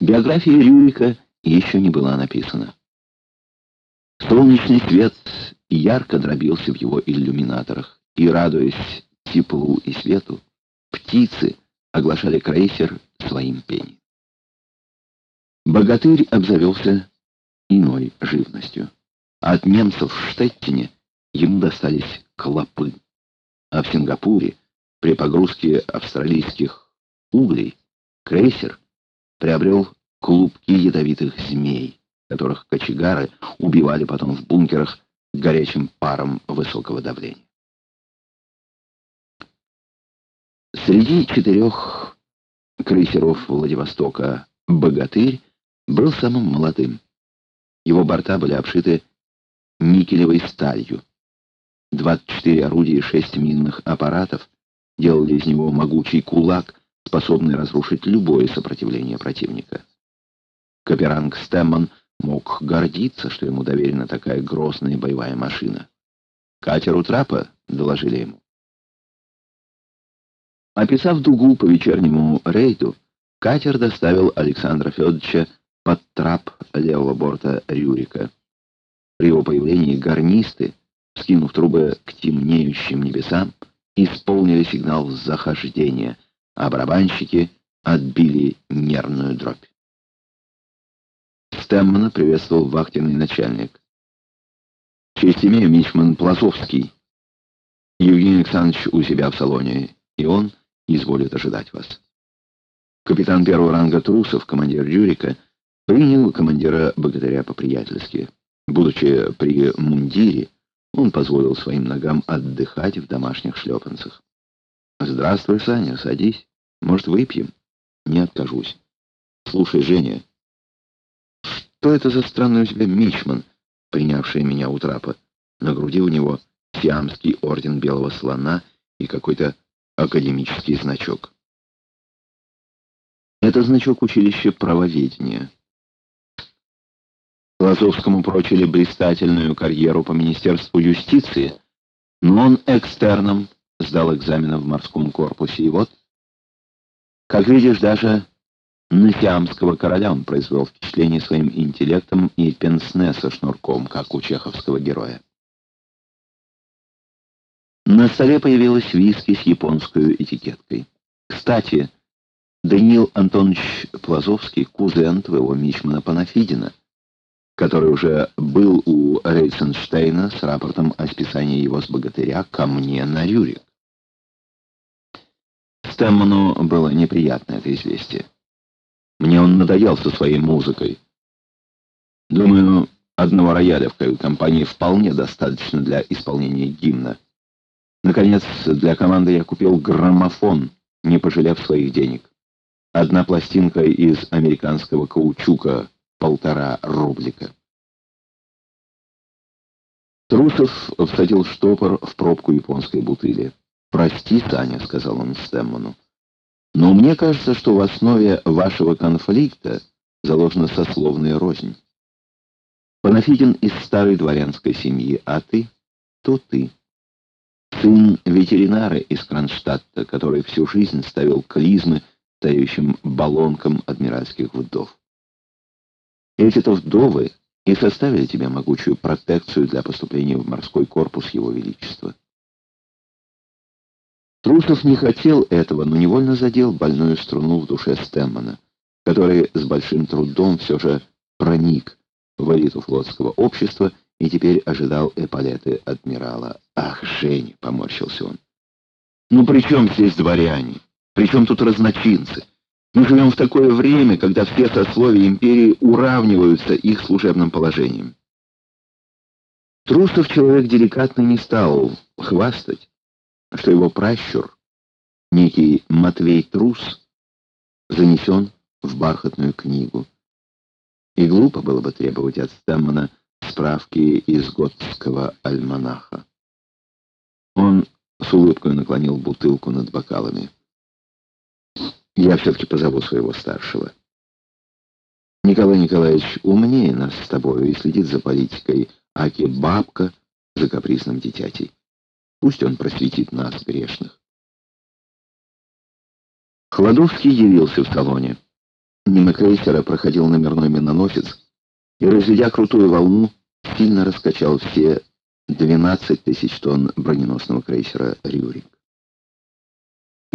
Биография Рюрика еще не была написана. Солнечный свет ярко дробился в его иллюминаторах, и, радуясь теплу и свету, птицы оглашали крейсер своим пением. Богатырь обзавелся иной живностью. От немцев в Штеттине ему достались клопы, а в Сингапуре при погрузке австралийских углей крейсер приобрел клубки ядовитых змей, которых кочегары убивали потом в бункерах горячим паром высокого давления. Среди четырех крейсеров Владивостока «Богатырь» был самым молодым. Его борта были обшиты никелевой сталью. 24 орудия и 6 минных аппаратов делали из него могучий кулак, способный разрушить любое сопротивление противника. Каперанг Стэмман мог гордиться, что ему доверена такая грозная боевая машина. «Катер у трапа», — доложили ему. Описав дугу по вечернему рейду, катер доставил Александра Федоровича под трап левого борта Рюрика. При его появлении гарнисты, скинув трубы к темнеющим небесам, исполнили сигнал захождения, а барабанщики отбили нервную дробь. Стэммана приветствовал вахтенный начальник. «Честь имею, Мичман Плазовский. Евгений Александрович у себя в салоне, и он изволит ожидать вас». Капитан первого ранга Трусов, командир Рюрика, принял командира богатыря по-приятельски. Будучи при мундире, он позволил своим ногам отдыхать в домашних шлепанцах. «Здравствуй, Саня, садись. Может, выпьем?» «Не откажусь. Слушай, Женя, что это за странный у тебя мичман, принявший меня у трапа? На груди у него сиамский орден белого слона и какой-то академический значок». Это значок училища правоведения. Лазовскому прочили блистательную карьеру по Министерству юстиции, но он экстерном сдал экзамены в морском корпусе, и вот, как видишь, даже на сиамского короля он произвел впечатление своим интеллектом и пенсне со шнурком, как у чеховского героя. На столе появилась виски с японской этикеткой. Кстати, Даниил Антонович Плазовский, кузен твоего мичмана Панафидина, который уже был у Рейценштейна с рапортом о списании его с богатыря ко мне на Рюрик. Стэмману было неприятно это известие. Мне он надоел со своей музыкой. Думаю, одного рояля в кают-компании вполне достаточно для исполнения гимна. Наконец, для команды я купил граммофон, не пожалев своих денег. Одна пластинка из американского каучука полтора рублика. Трусов всадил штопор в пробку японской бутыли. «Прости, Саня», — сказал он Стэмману, — «но мне кажется, что в основе вашего конфликта заложена сословная рознь. Панафидин из старой дворянской семьи, а ты — то ты. Сын ветеринара из Кронштадта, который всю жизнь ставил клизмы тающим баллонкам адмиральских вдов. Эти-то вдовы и составили тебе могучую протекцию для поступления в морской корпус Его Величества. Трусов не хотел этого, но невольно задел больную струну в душе Стэммана, который с большим трудом все же проник в элиту флотского общества и теперь ожидал эполеты адмирала. «Ах, Женя!» — поморщился он. «Ну при чем здесь дворяне? При чем тут разночинцы? Мы живем в такое время, когда все сословия империи уравниваются их служебным положением. Трусов человек деликатно не стал хвастать, что его пращур, некий Матвей Трус, занесен в бархатную книгу. И глупо было бы требовать от Стэммана справки из готского альманаха. Он с улыбкой наклонил бутылку над бокалами. Я все-таки позову своего старшего. Николай Николаевич умнее нас с тобою и следит за политикой, аки бабка за капризным дитятей. Пусть он просветит нас, грешных. Хладовский явился в салоне. Мимо крейсера проходил номерной миноносец и, разведя крутую волну, сильно раскачал все 12 тысяч тонн броненосного крейсера «Рюрик».